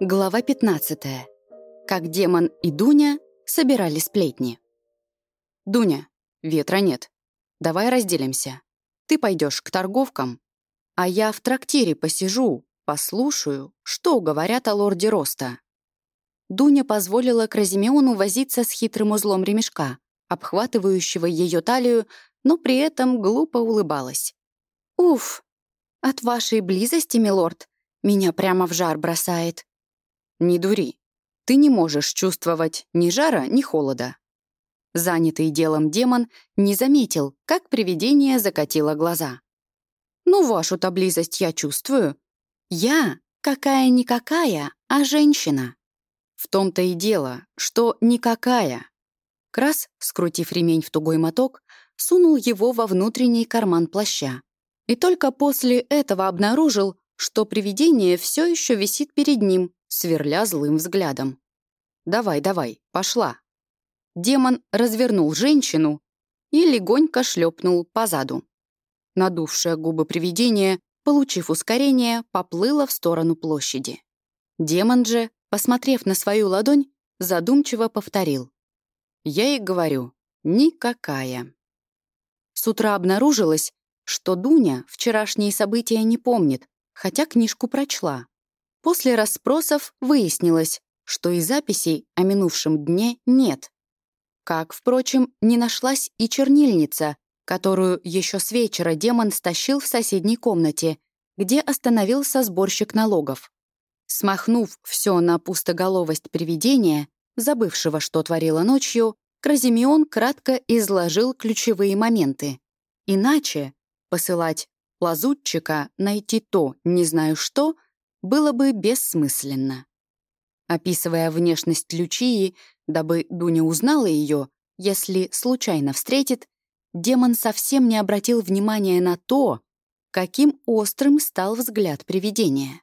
Глава 15. Как демон и Дуня собирали сплетни. «Дуня, ветра нет. Давай разделимся. Ты пойдешь к торговкам, а я в трактире посижу, послушаю, что говорят о лорде Роста». Дуня позволила Кразимеону возиться с хитрым узлом ремешка, обхватывающего ее талию, но при этом глупо улыбалась. «Уф, от вашей близости, милорд, меня прямо в жар бросает. Не дури. Ты не можешь чувствовать ни жара, ни холода. Занятый делом демон не заметил, как привидение закатило глаза. «Ну, вашу-то близость я чувствую. Я какая-никакая, а женщина». В том-то и дело, что никакая. Крас, скрутив ремень в тугой моток, сунул его во внутренний карман плаща. И только после этого обнаружил, что привидение все еще висит перед ним, сверля злым взглядом. «Давай, давай, пошла». Демон развернул женщину и легонько шлепнул по заду. Надувшее губы привидение, получив ускорение, поплыло в сторону площади. Демон же, посмотрев на свою ладонь, задумчиво повторил. «Я и говорю, никакая». С утра обнаружилось, что Дуня вчерашние события не помнит, хотя книжку прочла. После расспросов выяснилось, что и записей о минувшем дне нет. Как, впрочем, не нашлась и чернильница, которую еще с вечера демон стащил в соседней комнате, где остановился сборщик налогов. Смахнув все на пустоголовость привидения, забывшего, что творила ночью, Кразимеон кратко изложил ключевые моменты. Иначе посылать лазутчика найти то, не знаю что — было бы бессмысленно. Описывая внешность Лючии, дабы Дуня узнала ее, если случайно встретит, демон совсем не обратил внимания на то, каким острым стал взгляд привидения.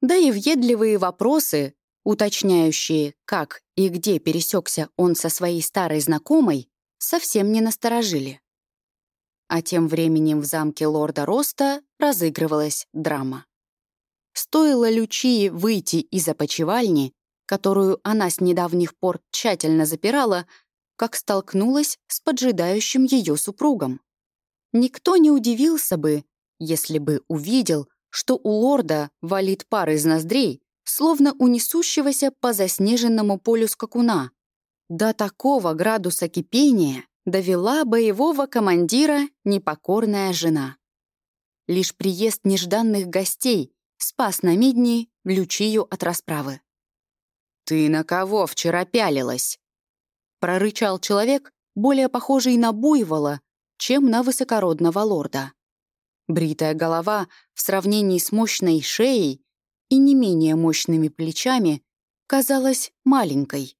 Да и въедливые вопросы, уточняющие, как и где пересекся он со своей старой знакомой, совсем не насторожили. А тем временем в замке лорда Роста разыгрывалась драма. Стоило Лючии выйти из опочивальни, которую она с недавних пор тщательно запирала, как столкнулась с поджидающим ее супругом. Никто не удивился бы, если бы увидел, что у лорда валит пар из ноздрей, словно у несущегося по заснеженному полю скакуна. До такого градуса кипения довела боевого командира непокорная жена. Лишь приезд нежданных гостей спас на Мидни Лючию от расправы. «Ты на кого вчера пялилась?» прорычал человек, более похожий на буйвола, чем на высокородного лорда. Бритая голова в сравнении с мощной шеей и не менее мощными плечами казалась маленькой.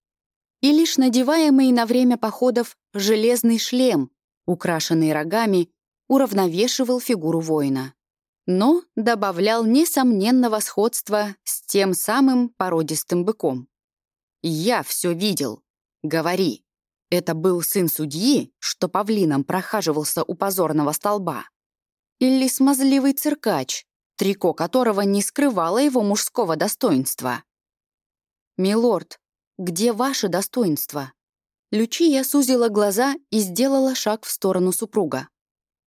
И лишь надеваемый на время походов железный шлем, украшенный рогами, уравновешивал фигуру воина но добавлял несомненного сходства с тем самым породистым быком. «Я все видел. Говори, это был сын судьи, что павлином прохаживался у позорного столба? Или смазливый циркач, трико которого не скрывало его мужского достоинства?» «Милорд, где ваше достоинство?» Лючия сузила глаза и сделала шаг в сторону супруга.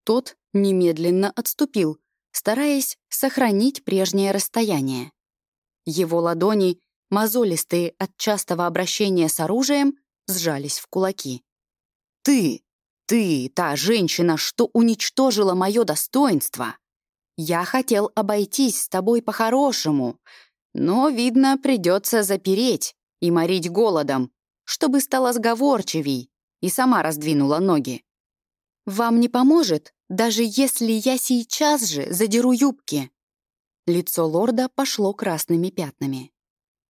Тот немедленно отступил, стараясь сохранить прежнее расстояние. Его ладони, мозолистые от частого обращения с оружием, сжались в кулаки. «Ты! Ты, та женщина, что уничтожила мое достоинство! Я хотел обойтись с тобой по-хорошему, но, видно, придется запереть и морить голодом, чтобы стала сговорчивей и сама раздвинула ноги. Вам не поможет, даже если я сейчас же задеру юбки. Лицо лорда пошло красными пятнами.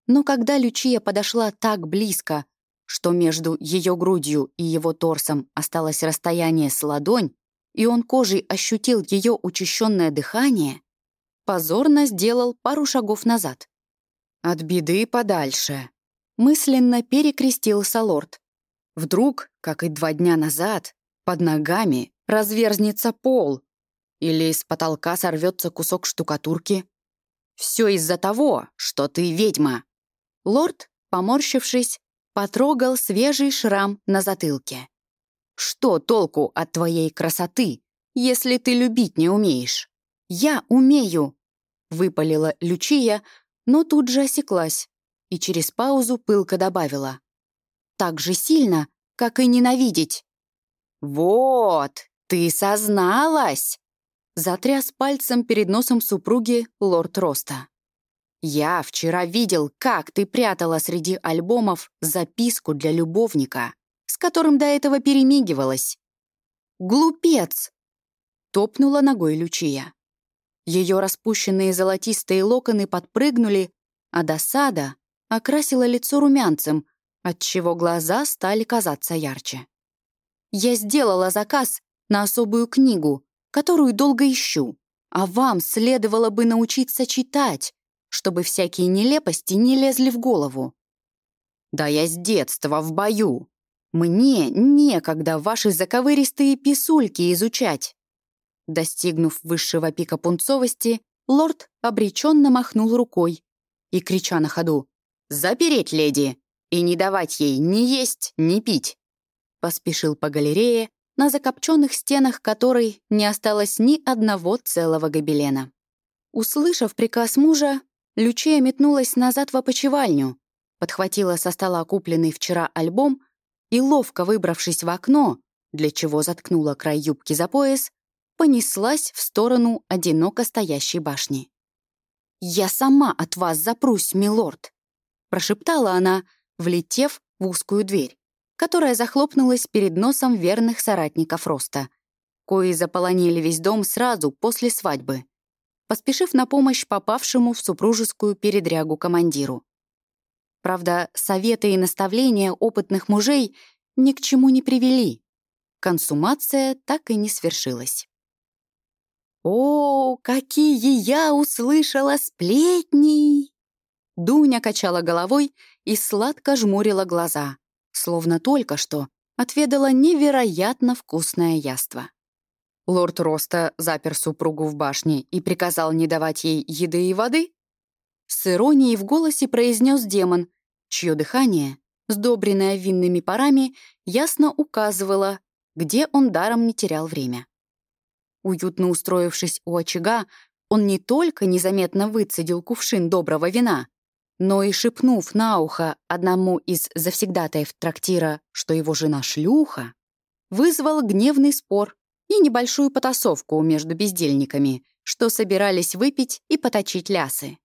Но когда Лючия подошла так близко, что между ее грудью и его торсом осталось расстояние с ладонь, и он кожей ощутил ее учащенное дыхание, позорно сделал пару шагов назад. «От беды подальше», — мысленно перекрестился лорд. Вдруг, как и два дня назад, под ногами разверзнется пол или из потолка сорвется кусок штукатурки. Все из-за того, что ты ведьма, Лорд, поморщившись, потрогал свежий шрам на затылке. «Что толку от твоей красоты, если ты любить не умеешь?» «Я умею!» — выпалила Лючия, но тут же осеклась и через паузу пылко добавила. «Так же сильно, как и ненавидеть». «Вот, ты созналась!» Затряс пальцем перед носом супруги лорд Роста. «Я вчера видел, как ты прятала среди альбомов записку для любовника, с которым до этого перемигивалась». «Глупец!» — топнула ногой Лючия. Ее распущенные золотистые локоны подпрыгнули, а досада окрасила лицо румянцем, отчего глаза стали казаться ярче. «Я сделала заказ на особую книгу, которую долго ищу, а вам следовало бы научиться читать, чтобы всякие нелепости не лезли в голову. Да я с детства в бою. Мне некогда ваши заковыристые писульки изучать. Достигнув высшего пика пунцовости, лорд обреченно махнул рукой и, крича на ходу, «Запереть, леди! И не давать ей ни есть, ни пить!» Поспешил по галерее, на закопченных стенах которой не осталось ни одного целого гобелена. Услышав приказ мужа, Лючия метнулась назад в опочивальню, подхватила со стола купленный вчера альбом и, ловко выбравшись в окно, для чего заткнула край юбки за пояс, понеслась в сторону одиноко стоящей башни. «Я сама от вас запрусь, милорд!» прошептала она, влетев в узкую дверь, которая захлопнулась перед носом верных соратников Роста, кои заполонили весь дом сразу после свадьбы поспешив на помощь попавшему в супружескую передрягу командиру. Правда, советы и наставления опытных мужей ни к чему не привели. Консумация так и не свершилась. «О, какие я услышала сплетни!» Дуня качала головой и сладко жмурила глаза, словно только что отведала невероятно вкусное яство. Лорд Роста запер супругу в башне и приказал не давать ей еды и воды? С иронией в голосе произнес демон, чье дыхание, сдобренное винными парами, ясно указывало, где он даром не терял время. Уютно устроившись у очага, он не только незаметно выцедил кувшин доброго вина, но и шепнув на ухо одному из завсегдатаев трактира, что его жена шлюха, вызвал гневный спор и небольшую потасовку между бездельниками, что собирались выпить и поточить лясы.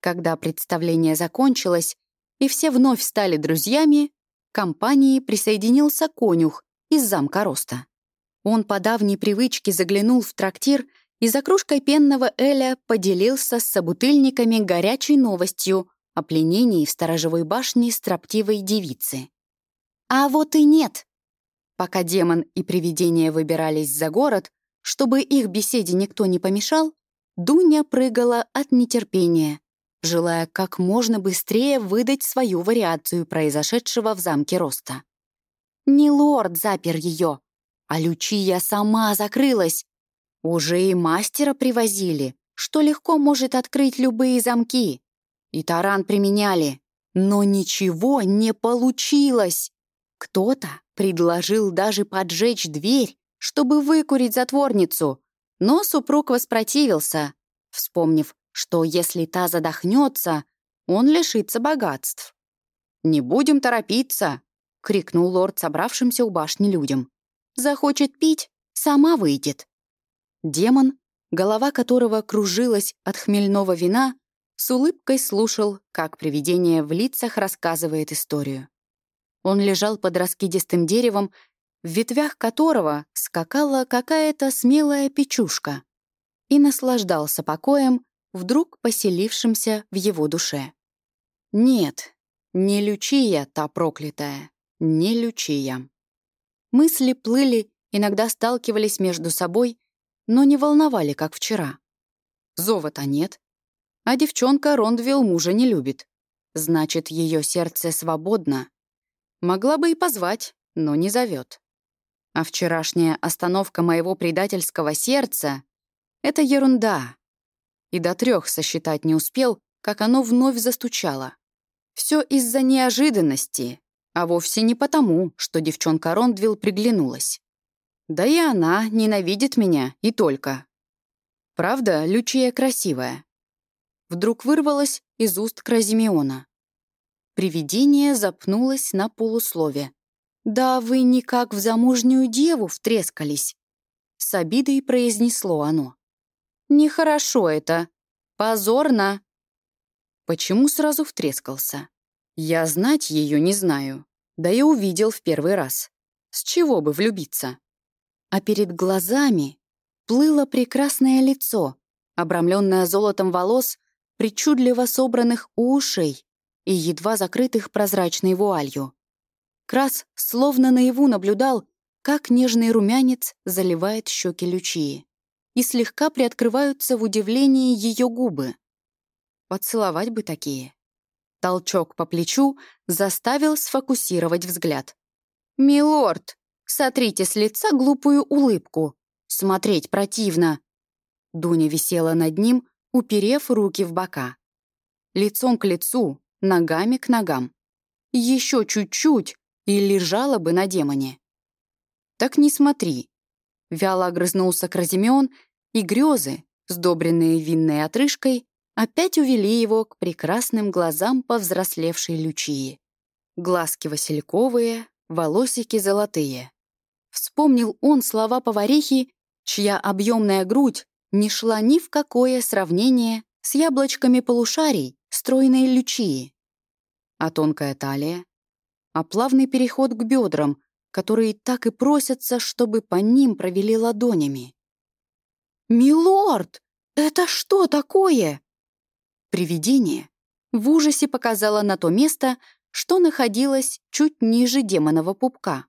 Когда представление закончилось, и все вновь стали друзьями, к компании присоединился конюх из замка Роста. Он по давней привычке заглянул в трактир и за кружкой пенного эля поделился с собутыльниками горячей новостью о пленении в сторожевой башне строптивой девицы. «А вот и нет!» Пока демон и привидение выбирались за город, чтобы их беседе никто не помешал, Дуня прыгала от нетерпения, желая как можно быстрее выдать свою вариацию произошедшего в замке Роста. Не лорд запер ее, а Лючия сама закрылась. Уже и мастера привозили, что легко может открыть любые замки. И таран применяли, но ничего не получилось. Кто-то предложил даже поджечь дверь, чтобы выкурить затворницу, но супруг воспротивился, вспомнив, что если та задохнется, он лишится богатств. «Не будем торопиться!» — крикнул лорд собравшимся у башни людям. «Захочет пить — сама выйдет». Демон, голова которого кружилась от хмельного вина, с улыбкой слушал, как привидение в лицах рассказывает историю. Он лежал под раскидистым деревом, в ветвях которого скакала какая-то смелая печушка и наслаждался покоем, вдруг поселившимся в его душе. Нет, не Лючия та проклятая, не Лючия. Мысли плыли, иногда сталкивались между собой, но не волновали, как вчера. Зова-то нет. А девчонка Рондвилл мужа не любит. Значит, ее сердце свободно, Могла бы и позвать, но не зовет. А вчерашняя остановка моего предательского сердца — это ерунда. И до трех сосчитать не успел, как оно вновь застучало. Все из-за неожиданности, а вовсе не потому, что девчонка Рондвилл приглянулась. Да и она ненавидит меня, и только. Правда, Лючия красивая. Вдруг вырвалась из уст Кразимеона. Привидение запнулось на полуслове. «Да вы никак в замужнюю деву втрескались!» С обидой произнесло оно. «Нехорошо это. Позорно!» Почему сразу втрескался? Я знать ее не знаю. Да и увидел в первый раз. С чего бы влюбиться? А перед глазами плыло прекрасное лицо, обрамленное золотом волос, причудливо собранных ушей и едва закрытых прозрачной вуалью. Крас словно наяву наблюдал, как нежный румянец заливает щеки Лючии, и слегка приоткрываются в удивлении ее губы. Поцеловать бы такие. Толчок по плечу заставил сфокусировать взгляд. «Милорд, сотрите с лица глупую улыбку. Смотреть противно». Дуня висела над ним, уперев руки в бока. Лицом к лицу, ногами к ногам. Еще чуть-чуть, и лежала бы на демоне. «Так не смотри». Вяло огрызнулся Кразимеон, и грезы, сдобренные винной отрыжкой, опять увели его к прекрасным глазам повзрослевшей Лючии. Глазки васильковые, волосики золотые. Вспомнил он слова поварихи, чья объемная грудь не шла ни в какое сравнение с яблочками полушарий стройной Лючии. А тонкая талия, а плавный переход к бедрам, которые так и просятся, чтобы по ним провели ладонями. «Милорд, это что такое?» Привидение в ужасе показало на то место, что находилось чуть ниже демонового пупка.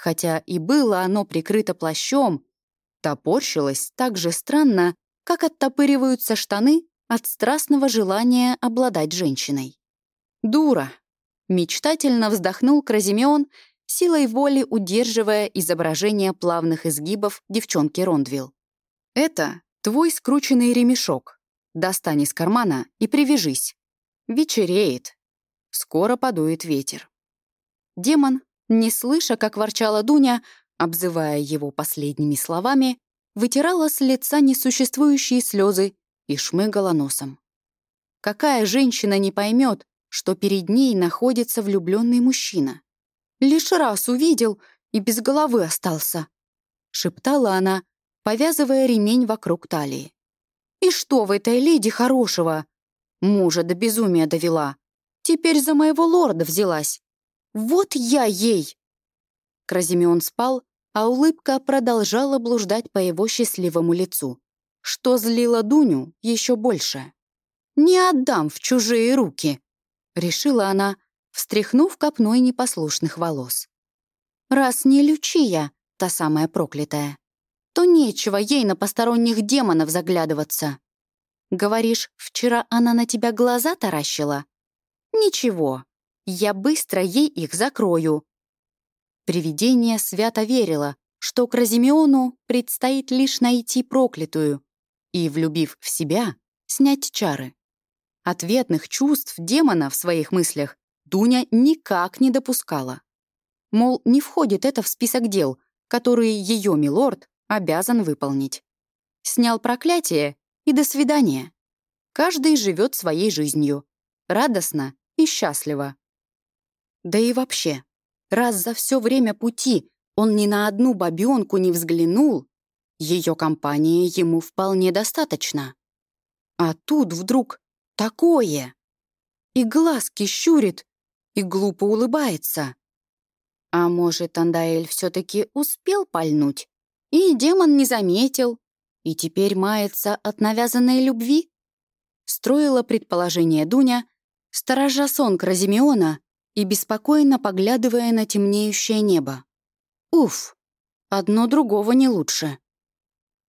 Хотя и было оно прикрыто плащом, топорщилось так же странно, как оттопыриваются штаны от страстного желания обладать женщиной. «Дура!» — мечтательно вздохнул Кразимеон, силой воли удерживая изображение плавных изгибов девчонки Рондвилл. «Это твой скрученный ремешок. Достань из кармана и привяжись. Вечереет. Скоро подует ветер. Демон, не слыша, как ворчала Дуня, обзывая его последними словами, вытирала с лица несуществующие слезы и шмыгала носом. Какая женщина не поймет, что перед ней находится влюбленный мужчина? Лишь раз увидел и без головы остался, шептала она, повязывая ремень вокруг талии. И что в этой леди хорошего? Мужа до безумия довела. Теперь за моего лорда взялась. Вот я ей!» Кразимеон спал, а улыбка продолжала блуждать по его счастливому лицу, что злило Дуню еще больше. «Не отдам в чужие руки», — решила она, встряхнув копной непослушных волос. «Раз не Лючия, та самая проклятая, то нечего ей на посторонних демонов заглядываться. Говоришь, вчера она на тебя глаза таращила? Ничего, я быстро ей их закрою. Привидение свято верило, что к Разимеону предстоит лишь найти проклятую и, влюбив в себя, снять чары. Ответных чувств демона в своих мыслях Дуня никак не допускала. Мол, не входит это в список дел, которые ее милорд обязан выполнить. Снял проклятие и до свидания. Каждый живет своей жизнью, радостно и счастливо. Да и вообще, раз за все время пути он ни на одну бабенку не взглянул, ее компании ему вполне достаточно. А тут вдруг такое. И глазки щурит, и глупо улыбается. А может, Андаэль все-таки успел пальнуть? И демон не заметил, и теперь мается от навязанной любви? Строила предположение Дуня, сторожа сон Кразимеона и беспокойно поглядывая на темнеющее небо. Уф, одно другого не лучше.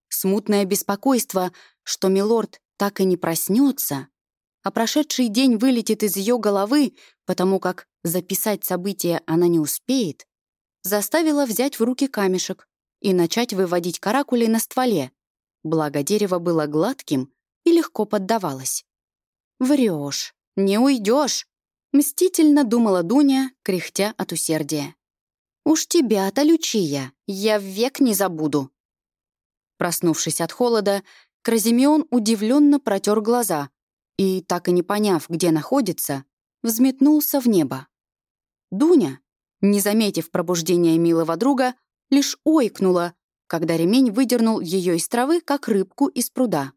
Смутное беспокойство, что милорд так и не проснется, а прошедший день вылетит из ее головы, потому как записать события она не успеет, заставило взять в руки камешек и начать выводить каракули на стволе, благо дерево было гладким и легко поддавалось. Врешь, не уйдешь. Мстительно думала Дуня, кряхтя от усердия. «Уж тебя-то, Лючия, я век не забуду». Проснувшись от холода, Кразимеон удивленно протер глаза и, так и не поняв, где находится, взметнулся в небо. Дуня, не заметив пробуждения милого друга, лишь ойкнула, когда ремень выдернул ее из травы, как рыбку из пруда.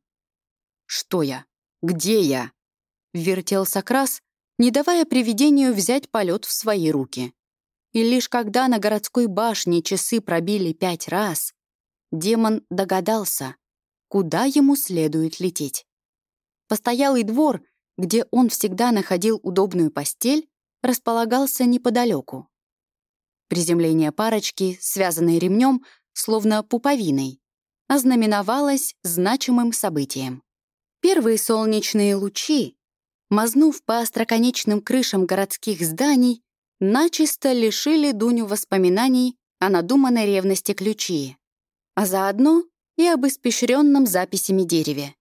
«Что я? Где я?» Вертелся Крас, не давая привидению взять полет в свои руки. И лишь когда на городской башне часы пробили пять раз, демон догадался, куда ему следует лететь. Постоялый двор, где он всегда находил удобную постель, располагался неподалеку. Приземление парочки, связанной ремнем, словно пуповиной, ознаменовалось значимым событием. Первые солнечные лучи, мазнув по остроконечным крышам городских зданий, начисто лишили Дуню воспоминаний о надуманной ревности ключи, а заодно и об испещренном записями дереве.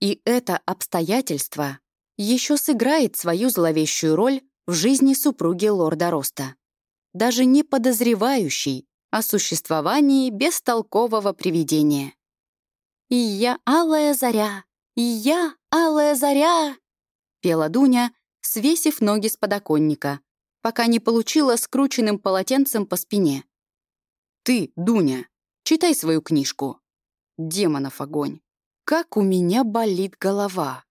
И это обстоятельство еще сыграет свою зловещую роль в жизни супруги лорда Роста, даже не подозревающей о существовании бестолкового привидения. «И я алая заря, и я алая заря!» Пела Дуня, свесив ноги с подоконника, пока не получила скрученным полотенцем по спине. «Ты, Дуня, читай свою книжку. Демонов огонь. Как у меня болит голова!»